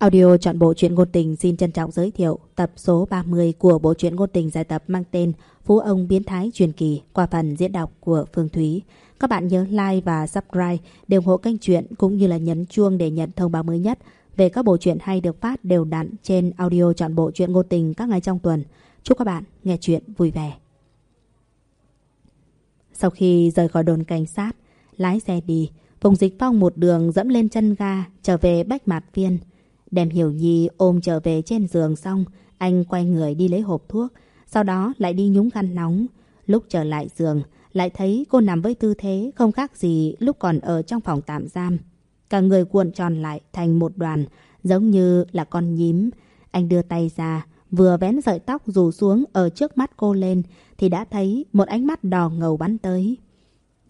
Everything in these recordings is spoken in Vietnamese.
Audio chọn bộ truyện ngôn tình xin trân trọng giới thiệu tập số 30 của bộ truyện ngôn tình dài tập mang tên Phú ông biến thái truyền kỳ qua phần diễn đọc của Phương Thúy. Các bạn nhớ like và subscribe để ủng hộ kênh truyện cũng như là nhấn chuông để nhận thông báo mới nhất về các bộ truyện hay được phát đều đặn trên audio chọn bộ truyện ngôn tình các ngày trong tuần. Chúc các bạn nghe truyện vui vẻ. Sau khi rời khỏi đồn cảnh sát, lái xe đi, Phùng Dịch Phong một đường dẫm lên chân ga trở về Bách Mạt Viên. Đem Hiểu Nhi ôm trở về trên giường xong, anh quay người đi lấy hộp thuốc, sau đó lại đi nhúng khăn nóng. Lúc trở lại giường, lại thấy cô nằm với tư thế không khác gì lúc còn ở trong phòng tạm giam. Cả người cuộn tròn lại thành một đoàn, giống như là con nhím. Anh đưa tay ra, vừa vén sợi tóc rủ xuống ở trước mắt cô lên, thì đã thấy một ánh mắt đỏ ngầu bắn tới.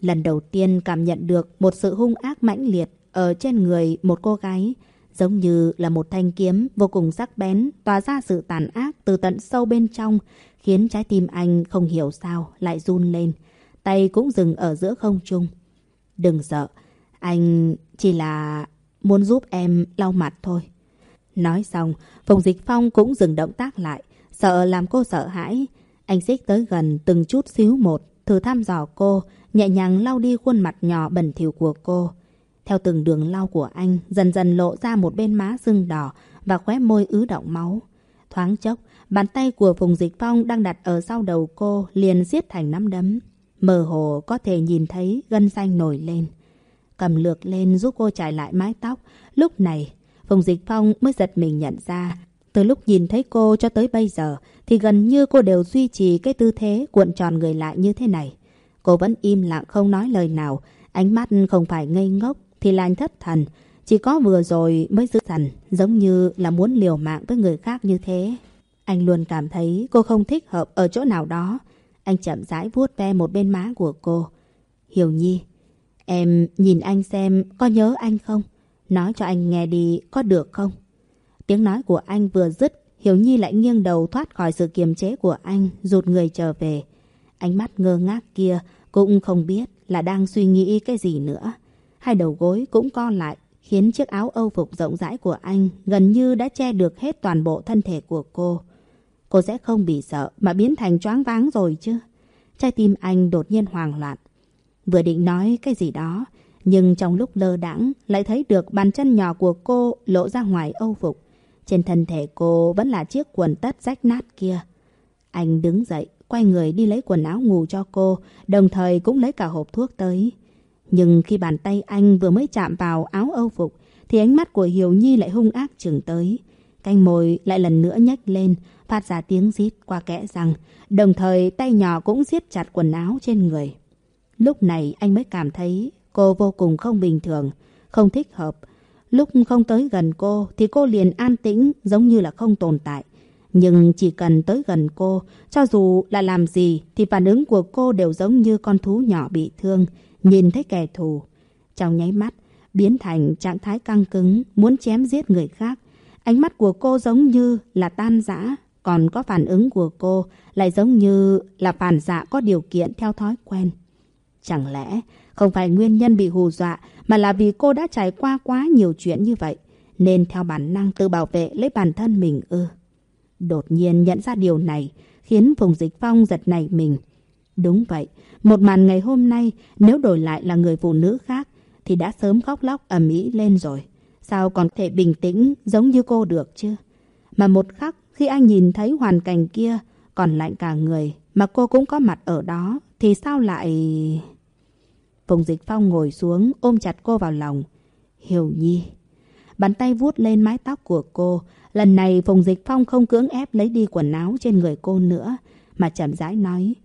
Lần đầu tiên cảm nhận được một sự hung ác mãnh liệt ở trên người một cô gái, giống như là một thanh kiếm vô cùng sắc bén tỏa ra sự tàn ác từ tận sâu bên trong, khiến trái tim anh không hiểu sao lại run lên, tay cũng dừng ở giữa không trung. Đừng sợ, anh chỉ là muốn giúp em lau mặt thôi. Nói xong, Phùng Dịch Phong cũng dừng động tác lại, sợ làm cô sợ hãi. Anh xích tới gần từng chút xíu một, thử thăm dò cô, nhẹ nhàng lau đi khuôn mặt nhỏ bẩn thỉu của cô. Theo từng đường lau của anh, dần dần lộ ra một bên má sưng đỏ và khóe môi ứ động máu. Thoáng chốc, bàn tay của Phùng Dịch Phong đang đặt ở sau đầu cô liền siết thành nắm đấm. Mơ hồ có thể nhìn thấy gân xanh nổi lên. Cầm lược lên giúp cô trải lại mái tóc. Lúc này, Phùng Dịch Phong mới giật mình nhận ra. Từ lúc nhìn thấy cô cho tới bây giờ thì gần như cô đều duy trì cái tư thế cuộn tròn người lại như thế này. Cô vẫn im lặng không nói lời nào, ánh mắt không phải ngây ngốc thì là anh thất thần. Chỉ có vừa rồi mới giữ thần, giống như là muốn liều mạng với người khác như thế. Anh luôn cảm thấy cô không thích hợp ở chỗ nào đó. Anh chậm rãi vuốt ve một bên má của cô. Hiểu Nhi, em nhìn anh xem có nhớ anh không? Nói cho anh nghe đi có được không? Tiếng nói của anh vừa dứt, Hiểu Nhi lại nghiêng đầu thoát khỏi sự kiềm chế của anh, rụt người trở về. Ánh mắt ngơ ngác kia cũng không biết là đang suy nghĩ cái gì nữa. Hai đầu gối cũng co lại, khiến chiếc áo âu phục rộng rãi của anh gần như đã che được hết toàn bộ thân thể của cô. Cô sẽ không bị sợ mà biến thành choáng váng rồi chứ. Trái tim anh đột nhiên hoang loạn. Vừa định nói cái gì đó, nhưng trong lúc lơ đãng lại thấy được bàn chân nhỏ của cô lộ ra ngoài âu phục. Trên thân thể cô vẫn là chiếc quần tất rách nát kia. Anh đứng dậy, quay người đi lấy quần áo ngủ cho cô, đồng thời cũng lấy cả hộp thuốc tới. Nhưng khi bàn tay anh vừa mới chạm vào áo âu phục, thì ánh mắt của Hiểu Nhi lại hung ác trừng tới. Canh môi lại lần nữa nhếch lên, phát ra tiếng rít qua kẽ răng, đồng thời tay nhỏ cũng siết chặt quần áo trên người. Lúc này anh mới cảm thấy cô vô cùng không bình thường, không thích hợp. Lúc không tới gần cô thì cô liền an tĩnh giống như là không tồn tại. Nhưng chỉ cần tới gần cô, cho dù là làm gì thì phản ứng của cô đều giống như con thú nhỏ bị thương, nhìn thấy kẻ thù. Trong nháy mắt, biến thành trạng thái căng cứng, muốn chém giết người khác. Ánh mắt của cô giống như là tan rã, còn có phản ứng của cô lại giống như là phản dạ có điều kiện theo thói quen. Chẳng lẽ không phải nguyên nhân bị hù dọa mà là vì cô đã trải qua quá nhiều chuyện như vậy nên theo bản năng tự bảo vệ lấy bản thân mình ư. Đột nhiên nhận ra điều này khiến Phùng Dịch Phong giật nảy mình. Đúng vậy, một màn ngày hôm nay nếu đổi lại là người phụ nữ khác thì đã sớm khóc lóc ầm ĩ lên rồi. Sao còn thể bình tĩnh giống như cô được chứ? Mà một khắc khi anh nhìn thấy hoàn cảnh kia còn lạnh cả người mà cô cũng có mặt ở đó thì sao lại... Phùng Dịch Phong ngồi xuống ôm chặt cô vào lòng. Hiểu Nhi. Bàn tay vuốt lên mái tóc của cô. Lần này Phùng Dịch Phong không cưỡng ép lấy đi quần áo trên người cô nữa mà chậm rãi nói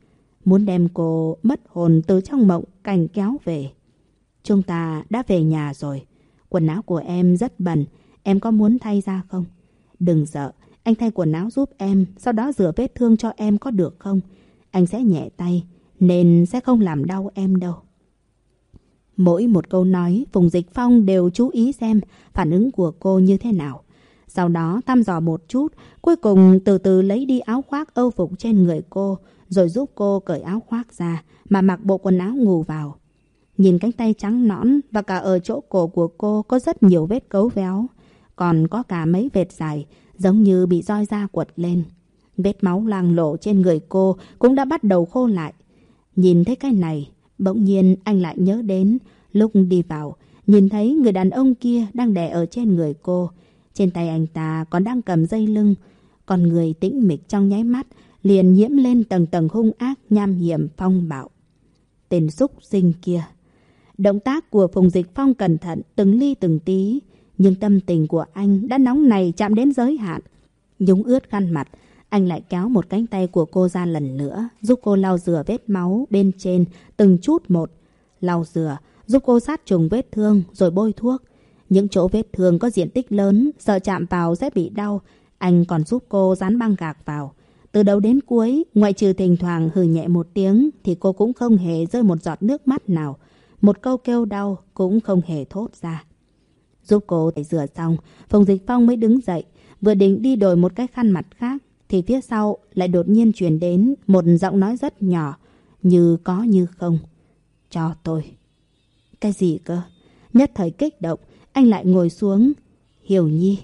muốn đem cô mất hồn từ trong mộng cành kéo về. Chúng ta đã về nhà rồi. Quần áo của em rất bẩn, em có muốn thay ra không? Đừng sợ, anh thay quần áo giúp em, sau đó rửa vết thương cho em có được không? Anh sẽ nhẹ tay, nên sẽ không làm đau em đâu. Mỗi một câu nói, Phùng Dịch Phong đều chú ý xem phản ứng của cô như thế nào. Sau đó thăm dò một chút, cuối cùng từ từ lấy đi áo khoác âu phục trên người cô, rồi giúp cô cởi áo khoác ra mà mặc bộ quần áo ngủ vào. Nhìn cánh tay trắng nõn và cả ở chỗ cổ của cô có rất nhiều vết cấu véo. còn có cả mấy vệt dài, giống như bị roi da quật lên. Vết máu loang lộ trên người cô cũng đã bắt đầu khô lại. Nhìn thấy cái này, bỗng nhiên anh lại nhớ đến lúc đi vào, nhìn thấy người đàn ông kia đang đè ở trên người cô. Trên tay anh ta còn đang cầm dây lưng. Còn người tĩnh mịch trong nháy mắt liền nhiễm lên tầng tầng hung ác nham hiểm phong bạo. Tên xúc sinh kia. Động tác của Phùng Dịch Phong cẩn thận từng ly từng tí. Nhưng tâm tình của anh đã nóng này chạm đến giới hạn. Nhúng ướt khăn mặt, anh lại kéo một cánh tay của cô ra lần nữa, giúp cô lau rửa vết máu bên trên từng chút một. Lau rửa, giúp cô sát trùng vết thương rồi bôi thuốc. Những chỗ vết thương có diện tích lớn, sợ chạm vào sẽ bị đau. Anh còn giúp cô dán băng gạc vào. Từ đầu đến cuối, ngoại trừ thỉnh thoảng hừ nhẹ một tiếng thì cô cũng không hề rơi một giọt nước mắt nào. Một câu kêu đau cũng không hề thốt ra. Giúp cô tẩy rửa xong, Phùng Dịch Phong mới đứng dậy, vừa định đi đổi một cái khăn mặt khác thì phía sau lại đột nhiên truyền đến một giọng nói rất nhỏ, như có như không. Cho tôi. Cái gì cơ? Nhất thời kích động, anh lại ngồi xuống. Hiểu Nhi.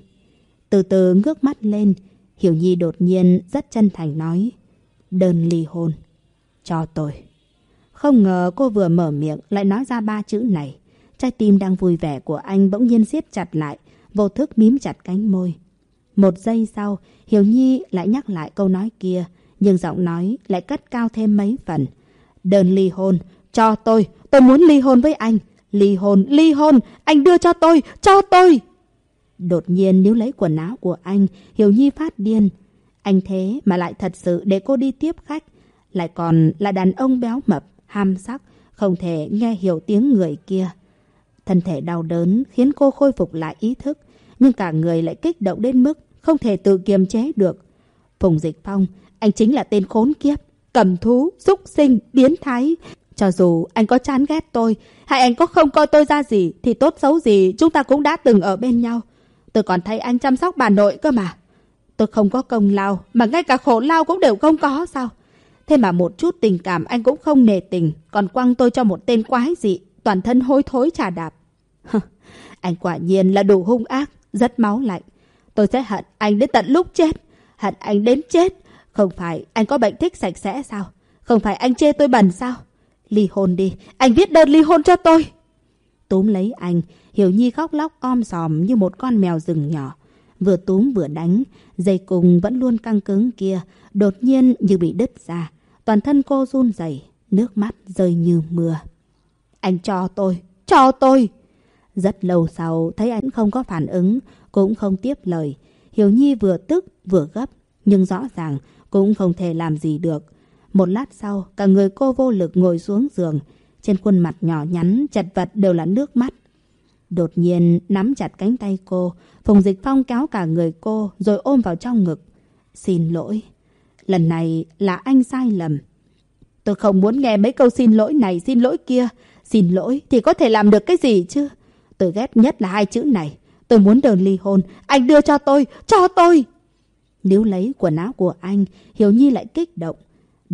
Từ từ ngước mắt lên, Hiểu Nhi đột nhiên rất chân thành nói. Đơn ly hôn. Cho tôi. Không ngờ cô vừa mở miệng lại nói ra ba chữ này. Trái tim đang vui vẻ của anh bỗng nhiên siết chặt lại, vô thức mím chặt cánh môi. Một giây sau, Hiểu Nhi lại nhắc lại câu nói kia, nhưng giọng nói lại cất cao thêm mấy phần. Đơn ly hôn, cho tôi, tôi muốn ly hôn với anh. Ly hôn, ly hôn, anh đưa cho tôi, cho tôi. Đột nhiên níu lấy quần áo của anh, Hiểu Nhi phát điên. Anh thế mà lại thật sự để cô đi tiếp khách. Lại còn là đàn ông béo mập, ham sắc, không thể nghe hiểu tiếng người kia. Thân thể đau đớn khiến cô khôi phục lại ý thức, nhưng cả người lại kích động đến mức không thể tự kiềm chế được. Phùng Dịch Phong, anh chính là tên khốn kiếp, cầm thú, xúc sinh, biến thái. Cho dù anh có chán ghét tôi, hay anh có không coi tôi ra gì, thì tốt xấu gì chúng ta cũng đã từng ở bên nhau. Tôi còn thấy anh chăm sóc bà nội cơ mà. Tôi không có công lao, mà ngay cả khổ lao cũng đều không có sao. Thế mà một chút tình cảm anh cũng không nề tình, còn quăng tôi cho một tên quái dị, toàn thân hôi thối trà đạp. anh quả nhiên là đủ hung ác, rất máu lạnh. Tôi sẽ hận anh đến tận lúc chết. Hận anh đến chết. Không phải anh có bệnh thích sạch sẽ sao? Không phải anh chê tôi bẩn sao? Ly hôn đi. Anh viết đơn ly hôn cho tôi. Túm lấy anh. Hiểu Nhi khóc lóc om sòm như một con mèo rừng nhỏ. Vừa túm vừa đánh. Dây cùng vẫn luôn căng cứng kia. Đột nhiên như bị đứt ra. Toàn thân cô run rẩy, Nước mắt rơi như mưa. Anh cho tôi. Cho tôi. Rất lâu sau thấy anh không có phản ứng, cũng không tiếp lời. Hiểu Nhi vừa tức vừa gấp, nhưng rõ ràng cũng không thể làm gì được. Một lát sau, cả người cô vô lực ngồi xuống giường. Trên khuôn mặt nhỏ nhắn, chật vật đều là nước mắt. Đột nhiên nắm chặt cánh tay cô, Phùng Dịch Phong kéo cả người cô rồi ôm vào trong ngực. Xin lỗi. Lần này là anh sai lầm. Tôi không muốn nghe mấy câu xin lỗi này, xin lỗi kia. Xin lỗi thì có thể làm được cái gì chứ? Tôi ghét nhất là hai chữ này. Tôi muốn đơn ly hôn. Anh đưa cho tôi. Cho tôi. Nếu lấy quần áo của anh, Hiểu Nhi lại kích động.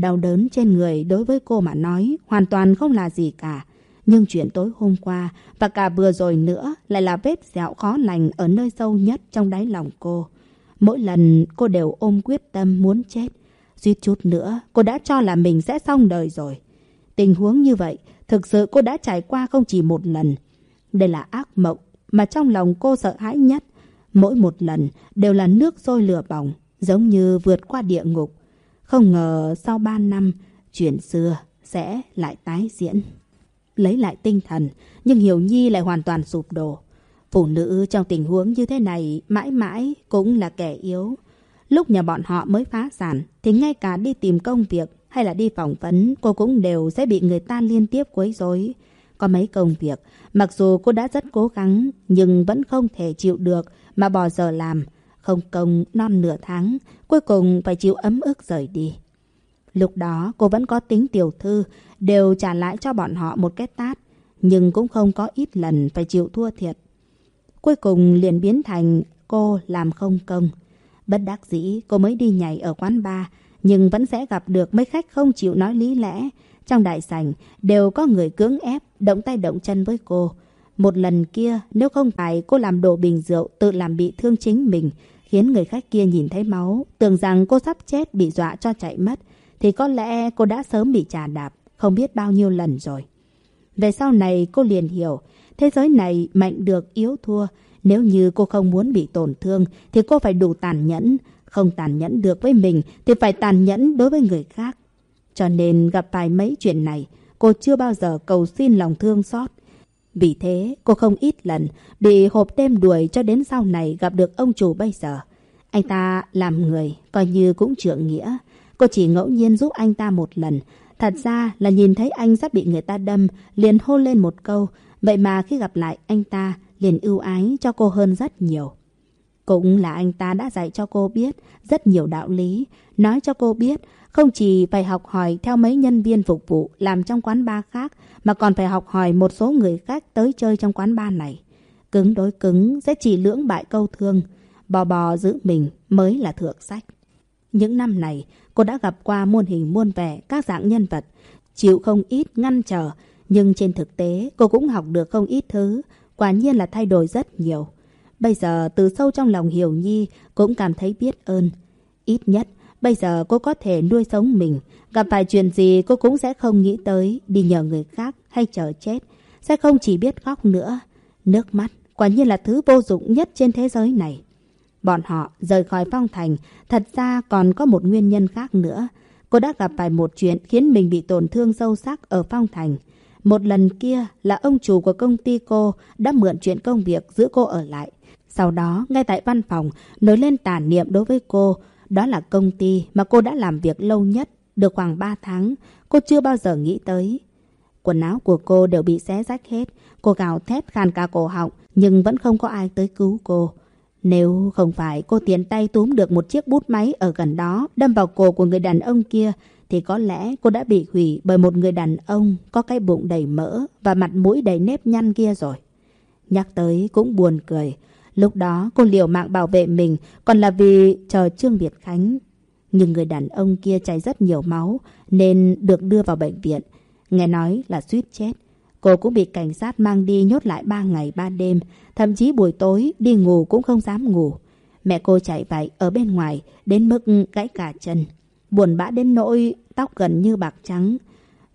Đau đớn trên người đối với cô mà nói hoàn toàn không là gì cả. Nhưng chuyện tối hôm qua và cả vừa rồi nữa lại là vết dẹo khó lành ở nơi sâu nhất trong đáy lòng cô. Mỗi lần cô đều ôm quyết tâm muốn chết. Suýt chút nữa cô đã cho là mình sẽ xong đời rồi. Tình huống như vậy thực sự cô đã trải qua không chỉ một lần. Đây là ác mộng mà trong lòng cô sợ hãi nhất. Mỗi một lần đều là nước sôi lửa bỏng, giống như vượt qua địa ngục. Không ngờ sau ba năm, chuyện xưa sẽ lại tái diễn. Lấy lại tinh thần, nhưng Hiểu Nhi lại hoàn toàn sụp đổ. Phụ nữ trong tình huống như thế này mãi mãi cũng là kẻ yếu. Lúc nhà bọn họ mới phá sản, thì ngay cả đi tìm công việc hay là đi phỏng vấn, cô cũng đều sẽ bị người ta liên tiếp quấy rối. Có mấy công việc, mặc dù cô đã rất cố gắng, nhưng vẫn không thể chịu được mà bỏ giờ làm. Không công non nửa tháng, cuối cùng phải chịu ấm ức rời đi. Lúc đó cô vẫn có tính tiểu thư, đều trả lại cho bọn họ một cái tát, nhưng cũng không có ít lần phải chịu thua thiệt. Cuối cùng liền biến thành cô làm không công. Bất đắc dĩ cô mới đi nhảy ở quán bar, nhưng vẫn sẽ gặp được mấy khách không chịu nói lý lẽ, trong đại sảnh đều có người cưỡng ép, động tay động chân với cô. Một lần kia, nếu không phải cô làm đổ bình rượu tự làm bị thương chính mình, khiến người khách kia nhìn thấy máu, tưởng rằng cô sắp chết bị dọa cho chạy mất, thì có lẽ cô đã sớm bị trà đạp, không biết bao nhiêu lần rồi. Về sau này cô liền hiểu, thế giới này mạnh được yếu thua. Nếu như cô không muốn bị tổn thương thì cô phải đủ tàn nhẫn. Không tàn nhẫn được với mình thì phải tàn nhẫn đối với người khác. Cho nên gặp phải mấy chuyện này, cô chưa bao giờ cầu xin lòng thương xót. Vì thế, cô không ít lần bị hộp đêm đuổi cho đến sau này gặp được ông chủ bây giờ. Anh ta làm người, coi như cũng trượng nghĩa. Cô chỉ ngẫu nhiên giúp anh ta một lần. Thật ra là nhìn thấy anh sắp bị người ta đâm, liền hô lên một câu. Vậy mà khi gặp lại anh ta, liền ưu ái cho cô hơn rất nhiều. Cũng là anh ta đã dạy cho cô biết rất nhiều đạo lý, nói cho cô biết không chỉ phải học hỏi theo mấy nhân viên phục vụ làm trong quán bar khác, mà còn phải học hỏi một số người khác tới chơi trong quán bar này. Cứng đối cứng sẽ chỉ lưỡng bại câu thương, bò bò giữ mình mới là thượng sách. Những năm này, cô đã gặp qua muôn hình muôn vẻ các dạng nhân vật, chịu không ít ngăn trở, nhưng trên thực tế cô cũng học được không ít thứ, quả nhiên là thay đổi rất nhiều. Bây giờ từ sâu trong lòng Hiểu Nhi cũng cảm thấy biết ơn. Ít nhất bây giờ cô có thể nuôi sống mình. Gặp phải chuyện gì cô cũng sẽ không nghĩ tới đi nhờ người khác hay chờ chết. Sẽ không chỉ biết khóc nữa. Nước mắt quả nhiên là thứ vô dụng nhất trên thế giới này. Bọn họ rời khỏi phong thành thật ra còn có một nguyên nhân khác nữa. Cô đã gặp phải một chuyện khiến mình bị tổn thương sâu sắc ở phong thành. Một lần kia là ông chủ của công ty cô đã mượn chuyện công việc giữ cô ở lại. Sau đó, ngay tại văn phòng, nổi lên tàn niệm đối với cô. Đó là công ty mà cô đã làm việc lâu nhất, được khoảng 3 tháng. Cô chưa bao giờ nghĩ tới. Quần áo của cô đều bị xé rách hết. Cô gào thét khàn cả cổ họng, nhưng vẫn không có ai tới cứu cô. Nếu không phải cô tiến tay túm được một chiếc bút máy ở gần đó, đâm vào cổ của người đàn ông kia, thì có lẽ cô đã bị hủy bởi một người đàn ông có cái bụng đầy mỡ và mặt mũi đầy nếp nhăn kia rồi. Nhắc tới cũng buồn cười. Lúc đó cô liều mạng bảo vệ mình còn là vì chờ Trương Việt Khánh. Nhưng người đàn ông kia chảy rất nhiều máu nên được đưa vào bệnh viện. Nghe nói là suýt chết. Cô cũng bị cảnh sát mang đi nhốt lại 3 ngày 3 đêm. Thậm chí buổi tối đi ngủ cũng không dám ngủ. Mẹ cô chạy vậy ở bên ngoài đến mức gãy cả chân buồn bã đến nỗi tóc gần như bạc trắng.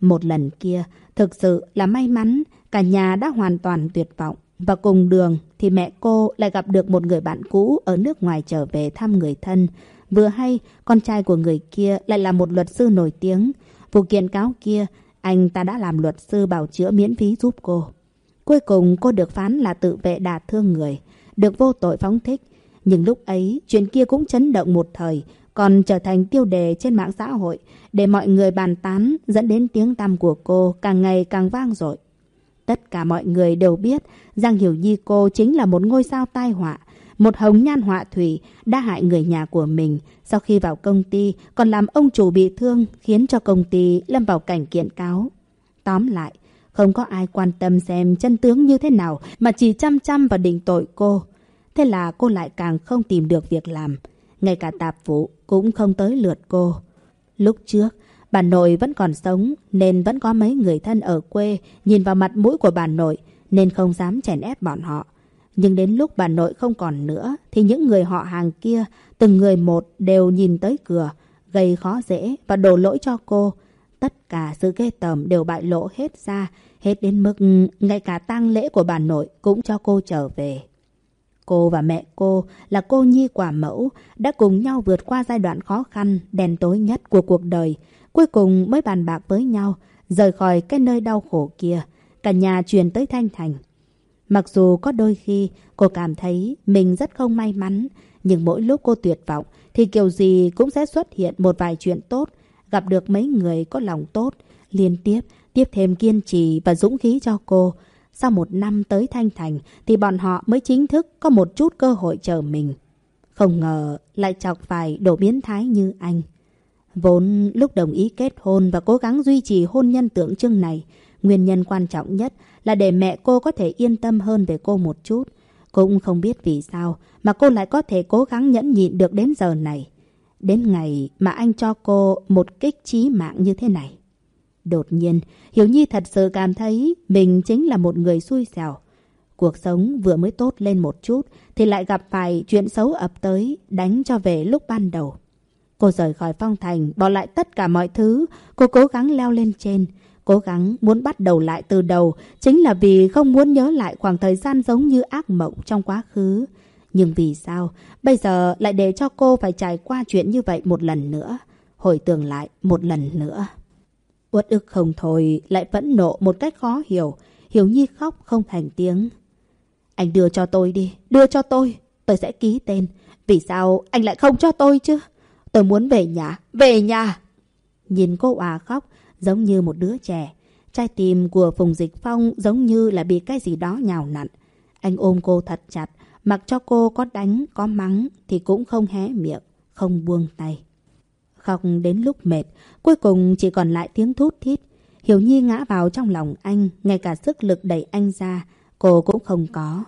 Một lần kia, thực sự là may mắn, cả nhà đã hoàn toàn tuyệt vọng. Và cùng đường thì mẹ cô lại gặp được một người bạn cũ ở nước ngoài trở về thăm người thân. Vừa hay, con trai của người kia lại là một luật sư nổi tiếng. Vụ kiện cáo kia, anh ta đã làm luật sư bảo chữa miễn phí giúp cô. Cuối cùng cô được phán là tự vệ đả thương người, được vô tội phóng thích. Nhưng lúc ấy, chuyện kia cũng chấn động một thời, còn trở thành tiêu đề trên mạng xã hội để mọi người bàn tán dẫn đến tiếng tăm của cô càng ngày càng vang dội. Tất cả mọi người đều biết Giang Hiểu Nhi cô chính là một ngôi sao tai họa, một hồng nhan họa thủy đã hại người nhà của mình sau khi vào công ty còn làm ông chủ bị thương khiến cho công ty lâm vào cảnh kiện cáo. Tóm lại, không có ai quan tâm xem chân tướng như thế nào mà chỉ chăm chăm vào định tội cô. Thế là cô lại càng không tìm được việc làm. Ngay cả tạp vụ cũng không tới lượt cô. Lúc trước, bà nội vẫn còn sống nên vẫn có mấy người thân ở quê nhìn vào mặt mũi của bà nội nên không dám chèn ép bọn họ. Nhưng đến lúc bà nội không còn nữa thì những người họ hàng kia từng người một đều nhìn tới cửa gây khó dễ và đổ lỗi cho cô. Tất cả sự ghê tởm đều bại lộ hết ra hết đến mức ngay cả tang lễ của bà nội cũng cho cô trở về. Cô và mẹ cô là cô nhi quả mẫu đã cùng nhau vượt qua giai đoạn khó khăn, đen tối nhất của cuộc đời. Cuối cùng mới bàn bạc với nhau, rời khỏi cái nơi đau khổ kia. Cả nhà chuyển tới Thanh Thành. Mặc dù có đôi khi cô cảm thấy mình rất không may mắn, nhưng mỗi lúc cô tuyệt vọng thì kiểu gì cũng sẽ xuất hiện một vài chuyện tốt, gặp được mấy người có lòng tốt, liên tiếp tiếp thêm kiên trì và dũng khí cho cô. Sau một năm tới Thanh Thành thì bọn họ mới chính thức có một chút cơ hội chờ mình. Không ngờ lại chọc phải đồ biến thái như anh. Vốn lúc đồng ý kết hôn và cố gắng duy trì hôn nhân tượng trưng này, nguyên nhân quan trọng nhất là để mẹ cô có thể yên tâm hơn về cô một chút. Cũng không biết vì sao mà cô lại có thể cố gắng nhẫn nhịn được đến giờ này. Đến ngày mà anh cho cô một kích trí mạng như thế này. Đột nhiên, Hiểu Nhi thật sự cảm thấy mình chính là một người xui xẻo. Cuộc sống vừa mới tốt lên một chút thì lại gặp phải chuyện xấu ập tới đánh cho về lúc ban đầu. Cô rời khỏi phong thành, bỏ lại tất cả mọi thứ. Cô cố gắng leo lên trên. Cố gắng muốn bắt đầu lại từ đầu chính là vì không muốn nhớ lại khoảng thời gian giống như ác mộng trong quá khứ. Nhưng vì sao bây giờ lại để cho cô phải trải qua chuyện như vậy một lần nữa? Hồi tưởng lại một lần nữa. Uất ức không thôi, lại vẫn nộ một cách khó hiểu. Hiểu Nhi khóc không thành tiếng. Anh đưa cho tôi đi, đưa cho tôi. Tôi sẽ ký tên. Vì sao anh lại không cho tôi chứ? Tôi muốn về nhà, về nhà. Nhìn cô òa khóc, giống như một đứa trẻ. Trái tim của Phùng Dịch Phong giống như là bị cái gì đó nhào nặn. Anh ôm cô thật chặt, mặc cho cô có đánh, có mắng thì cũng không hé miệng, không buông tay. Khóc đến lúc mệt, cuối cùng chỉ còn lại tiếng thút thít. Hiểu Nhi ngã vào trong lòng anh, ngay cả sức lực đẩy anh ra, cô cũng không có.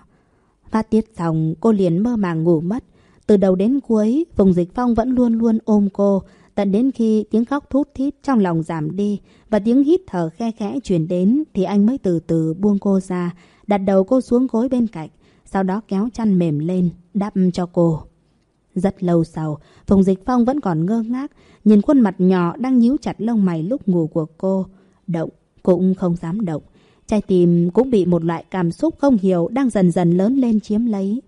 Phát tiết xong, cô liền mơ màng ngủ mất. Từ đầu đến cuối, Phùng Dịch Phong vẫn luôn luôn ôm cô, tận đến khi tiếng khóc thút thít trong lòng giảm đi và tiếng hít thở khe khẽ truyền đến thì anh mới từ từ buông cô ra, đặt đầu cô xuống gối bên cạnh, sau đó kéo chăn mềm lên, đắp cho cô. Rất lâu sau, Phùng Dịch Phong vẫn còn ngơ ngác, nhìn khuôn mặt nhỏ đang nhíu chặt lông mày lúc ngủ của cô. Động, cũng không dám động. Trái tim cũng bị một loại cảm xúc không hiểu đang dần dần lớn lên chiếm lấy.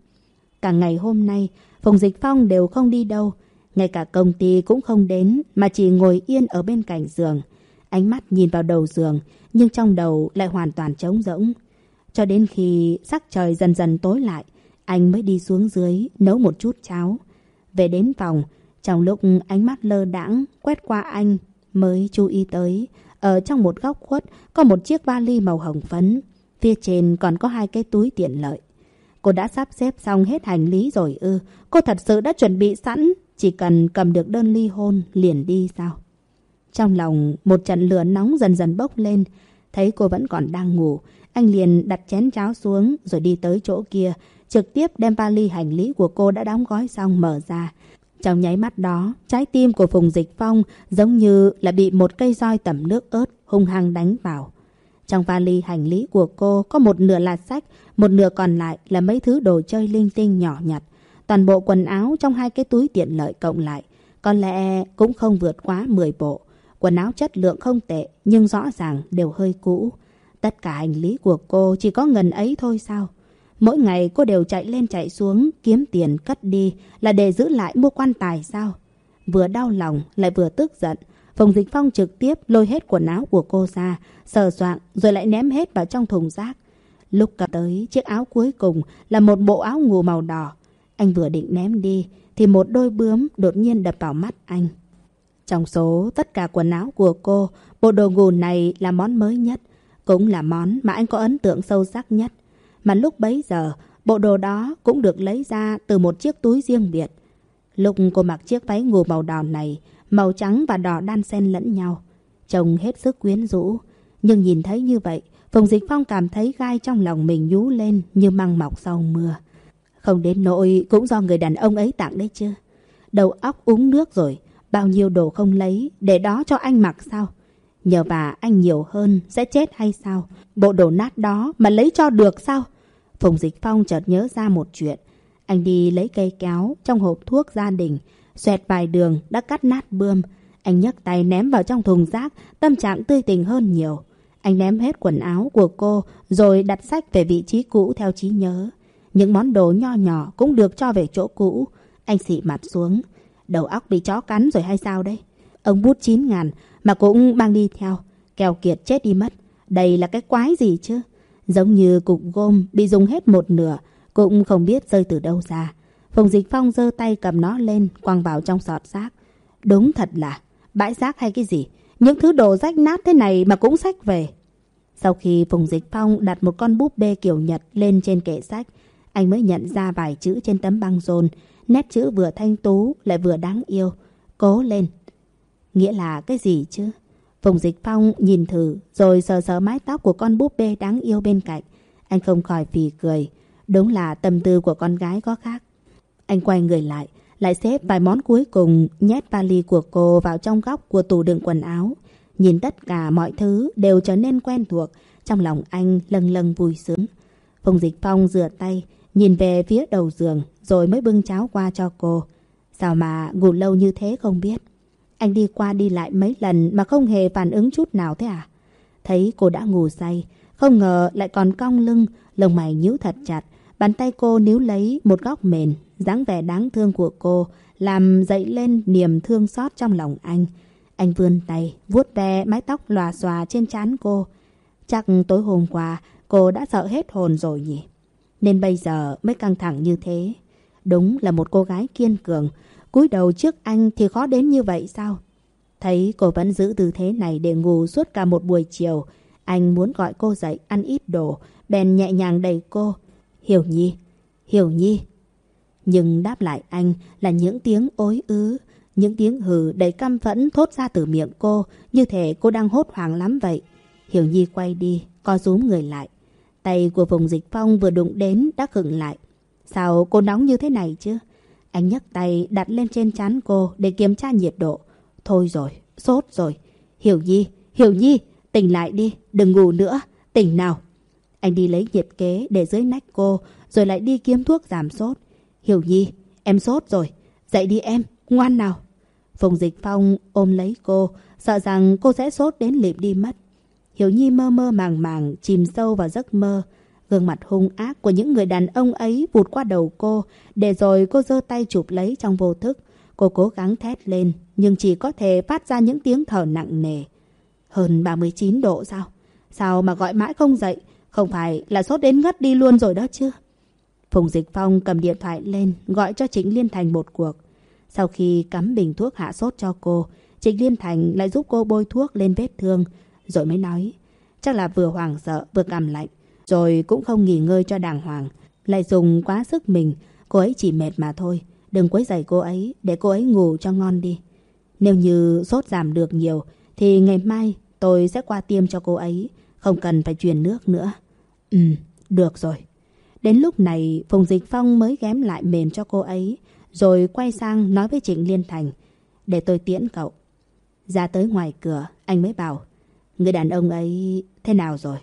Cả ngày hôm nay, Phùng Dịch Phong đều không đi đâu. Ngay cả công ty cũng không đến, mà chỉ ngồi yên ở bên cạnh giường. Ánh mắt nhìn vào đầu giường, nhưng trong đầu lại hoàn toàn trống rỗng. Cho đến khi sắc trời dần dần tối lại, anh mới đi xuống dưới nấu một chút cháo. Về đến phòng, trong lúc ánh mắt lơ đãng quét qua anh mới chú ý tới, ở trong một góc khuất có một chiếc vali màu hồng phấn, phía trên còn có hai cái túi tiện lợi. Cô đã sắp xếp xong hết hành lý rồi ư, cô thật sự đã chuẩn bị sẵn, chỉ cần cầm được đơn ly hôn liền đi sao? Trong lòng một trận lửa nóng dần dần bốc lên, thấy cô vẫn còn đang ngủ, anh liền đặt chén cháo xuống rồi đi tới chỗ kia, trực tiếp đem vali hành lý của cô đã đóng gói xong mở ra. Trong nháy mắt đó, trái tim của Phùng Dịch Phong giống như là bị một cây roi tẩm nước ớt hung hăng đánh vào. Trong vali hành lý của cô có một nửa là sách, một nửa còn lại là mấy thứ đồ chơi linh tinh nhỏ nhặt. Toàn bộ quần áo trong hai cái túi tiện lợi cộng lại, có lẽ cũng không vượt quá 10 bộ. Quần áo chất lượng không tệ, nhưng rõ ràng đều hơi cũ. Tất cả hành lý của cô chỉ có ngần ấy thôi sao? Mỗi ngày cô đều chạy lên chạy xuống, kiếm tiền cất đi là để giữ lại mua quan tài sao? Vừa đau lòng lại vừa tức giận. Phùng Dịch Phong trực tiếp lôi hết quần áo của cô ra, sờ soạn rồi lại ném hết vào trong thùng rác. Lúc cầm tới chiếc áo cuối cùng là một bộ áo ngủ màu đỏ. Anh vừa định ném đi thì một đôi bướm đột nhiên đập vào mắt anh. Trong số tất cả quần áo của cô, bộ đồ ngủ này là món mới nhất, cũng là món mà anh có ấn tượng sâu sắc nhất. Mà lúc bấy giờ, bộ đồ đó cũng được lấy ra từ một chiếc túi riêng biệt. Lúc cô mặc chiếc váy ngủ màu đỏ này, màu trắng và đỏ đan xen lẫn nhau. Trông hết sức quyến rũ. Nhưng nhìn thấy như vậy, Phùng Dịch Phong cảm thấy gai trong lòng mình nhú lên như măng mọc sau mưa. Không đến nỗi cũng do người đàn ông ấy tặng đấy chứ. Đầu óc uống nước rồi, bao nhiêu đồ không lấy, để đó cho anh mặc sao? Nhờ bà anh nhiều hơn, sẽ chết hay sao? Bộ đồ nát đó mà lấy cho được sao? Phùng Dịch Phong chợt nhớ ra một chuyện. Anh đi lấy cây kéo trong hộp thuốc gia đình, xoẹt vài đường đã cắt nát bươm. Anh nhấc tay ném vào trong thùng rác, tâm trạng tươi tình hơn nhiều. Anh ném hết quần áo của cô rồi đặt sách về vị trí cũ theo trí nhớ. Những món đồ nho nhỏ cũng được cho về chỗ cũ. Anh xị mặt xuống. Đầu óc bị chó cắn rồi hay sao đây? Ông bút 9 ngàn mà cũng mang đi theo. Kèo kiệt chết đi mất. Đây là cái quái gì chứ? Giống như cục gôm bị dùng hết một nửa, cũng không biết rơi từ đâu ra. Phùng Dịch Phong giơ tay cầm nó lên, quăng vào trong sọt rác. Đúng thật là, bãi rác hay cái gì? Những thứ đồ rách nát thế này mà cũng sách về. Sau khi Phùng Dịch Phong đặt một con búp bê kiểu Nhật lên trên kệ sách, anh mới nhận ra vài chữ trên tấm băng rôn. Nét chữ vừa thanh tú lại vừa đáng yêu. Cố lên. Nghĩa là cái gì chứ? Phùng Dịch Phong nhìn thử rồi sờ sờ mái tóc của con búp bê đáng yêu bên cạnh. Anh không khỏi phì cười. Đúng là tâm tư của con gái có khác. Anh quay người lại, lại xếp vài món cuối cùng nhét vali của cô vào trong góc của tủ đựng quần áo. Nhìn tất cả mọi thứ đều trở nên quen thuộc, trong lòng anh lâng lâng vui sướng. Phùng Dịch Phong rửa tay, nhìn về phía đầu giường rồi mới bưng cháo qua cho cô. Sao mà ngủ lâu như thế không biết? Anh đi qua đi lại mấy lần mà không hề phản ứng chút nào thế à? Thấy cô đã ngủ say, không ngờ lại còn cong lưng, lông mày nhíu thật chặt. Bàn tay cô níu lấy một góc mền, dáng vẻ đáng thương của cô, làm dậy lên niềm thương xót trong lòng anh. Anh vươn tay, vuốt ve mái tóc lòa xòa trên trán cô. Chắc tối hôm qua cô đã sợ hết hồn rồi nhỉ? Nên bây giờ mới căng thẳng như thế. Đúng là một cô gái kiên cường. cúi đầu trước anh thì khó đến như vậy sao? Thấy cô vẫn giữ tư thế này để ngủ suốt cả một buổi chiều. Anh muốn gọi cô dậy ăn ít đồ, bèn nhẹ nhàng đẩy cô. Hiểu Nhi, Hiểu Nhi. Nhưng đáp lại anh là những tiếng ối ứ, những tiếng hừ đầy căm phẫn thốt ra từ miệng cô, như thể cô đang hốt hoảng lắm vậy. Hiểu Nhi quay đi, co rúm người lại. Tay của vùng dịch phong vừa đụng đến đã khựng lại. Sao cô nóng như thế này chứ? Anh nhấc tay đặt lên trên chán cô để kiểm tra nhiệt độ. Thôi rồi, sốt rồi. Hiểu Nhi, Hiểu Nhi, tỉnh lại đi, đừng ngủ nữa, tỉnh nào. Anh đi lấy nhiệt kế để dưới nách cô, rồi lại đi kiếm thuốc giảm sốt. Hiểu Nhi, em sốt rồi, dậy đi em, ngoan nào. Phùng Dịch Phong ôm lấy cô, sợ rằng cô sẽ sốt đến lịm đi mất. Hiểu Nhi mơ mơ màng màng, chìm sâu vào giấc mơ. Gương mặt hung ác của những người đàn ông ấy vụt qua đầu cô, để rồi cô giơ tay chụp lấy trong vô thức. Cô cố gắng thét lên, nhưng chỉ có thể phát ra những tiếng thở nặng nề. Hơn 39 độ sao? Sao mà gọi mãi không dậy? Không phải là sốt đến ngất đi luôn rồi đó chứ? Phùng Dịch Phong cầm điện thoại lên, gọi cho Trịnh Liên Thành một cuộc. Sau khi cắm bình thuốc hạ sốt cho cô, Trịnh Liên Thành lại giúp cô bôi thuốc lên vết thương, rồi mới nói. Chắc là vừa hoảng sợ, vừa cảm lạnh, rồi cũng không nghỉ ngơi cho đàng hoàng. Lại dùng quá sức mình, cô ấy chỉ mệt mà thôi. Đừng quấy rầy cô ấy, để cô ấy ngủ cho ngon đi. Nếu như sốt giảm được nhiều, thì ngày mai tôi sẽ qua tiêm cho cô ấy. Không cần phải truyền nước nữa. Ừ, được rồi. Đến lúc này, Phùng Dịch Phong mới ghém lại mềm cho cô ấy, rồi quay sang nói với Trịnh Liên Thành. Để tôi tiễn cậu. Ra tới ngoài cửa, anh mới bảo. Người đàn ông ấy thế nào rồi?